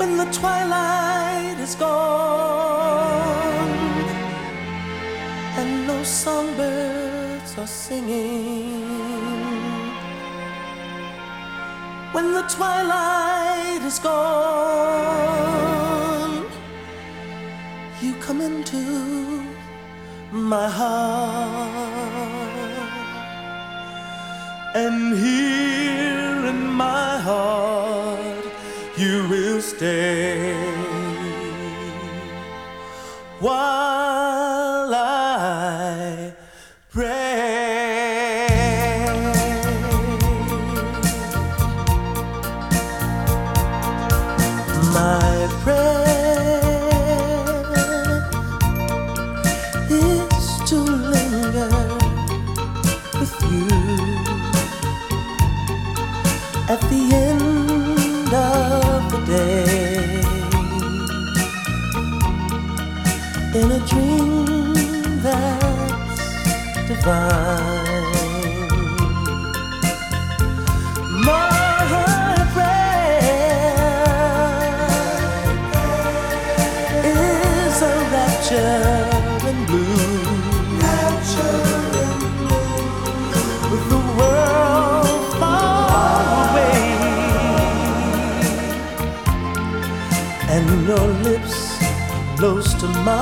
the twilight is gone and no songbirds are singing. When the twilight is gone, you come into my heart, and here in my heart you will stay while I pray. My prayer is to linger with you at the end of day in a dream that's divine. Close to mine.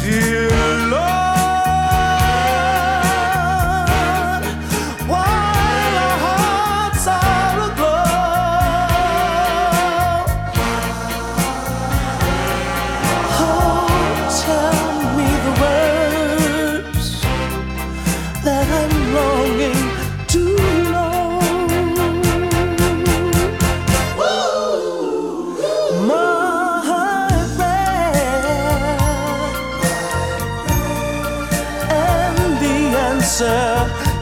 Dear myself